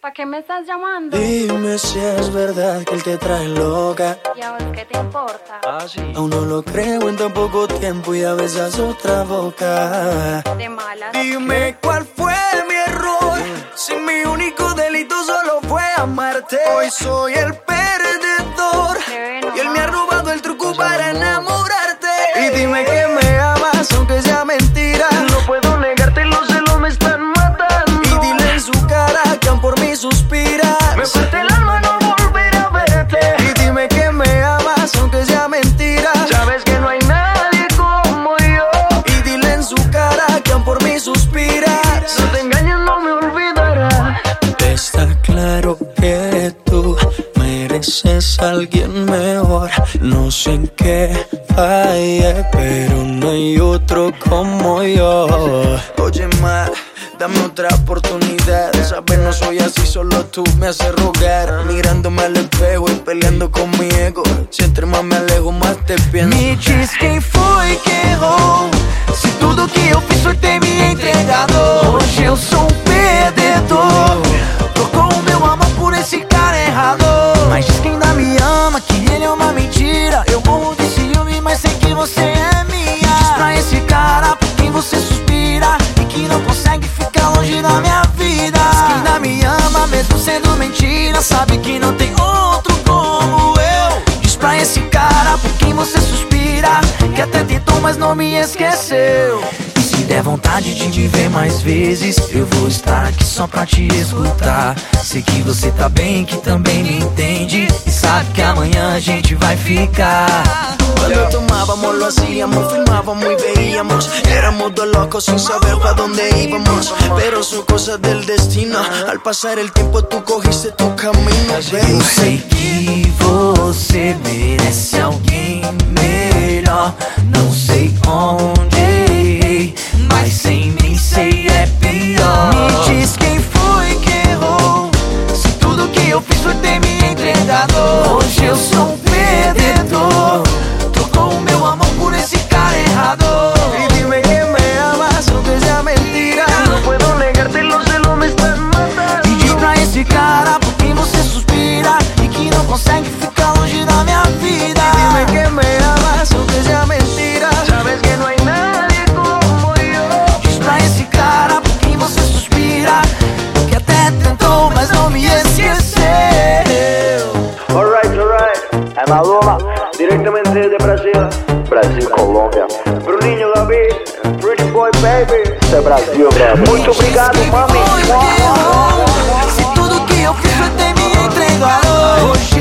¿Para qué me estás llamando? Dime si es verdad que él te trae loca. ¿Y a vos qué te importa? Ah, sí. Aún no lo creo en tan poco tiempo y a besas otra boca. De malas. Dime cuál fue mi error. Si mi único delito solo fue amarte. Hoy soy el perdedor. No Y él me ha robado el truco para enamorarte. Y dime aún por mí suspira. Me parte el alma no volver a verte. Y dime que me amas, aunque sea mentira. Sabes que no hay nadie como yo. Y dile en su cara que aún por mí suspiras. No te engañes, no me olvidarás. Está claro que tú mereces a alguien mejor. No sé en qué fallé, pero no hay otro como yo. Oye, ma. Dame otra oportunidad. Sabes, no soy así, solo tú me haces rogar. Mirándome al espejo y peleando con mi ego. Si entre más me alejo, más te pienso. Me diz quem foi que errou. Se tudo que eu fiz foi ter me entregado. Hoje eu sou sendo mentira. Sabe que não tem outro como eu. Diz pra esse cara por quem você suspira Que até tentou, mas não me esqueceu E se der vontade de te ver mais vezes Eu vou estar aqui só pra te escutar Sei que você tá bem, que também me entende sabe que amanhã a gente vai ficar Cuando tomábamos lo hacíamos, filmábamos y veíamos. Éramos dos locos sin saber para dónde íbamos. Pero son cosas del destino. Al pasar el tiempo tú cogiste tu camino, Eu baby. sei que você merece alguém eu sou um Brasil, Brasil, Colômbia, Bruninho Lambi, Pretty Boy Baby, isso é Brasil, velho. Muito obrigado, mami. Se tudo que eu fiz eu me entregado hoje.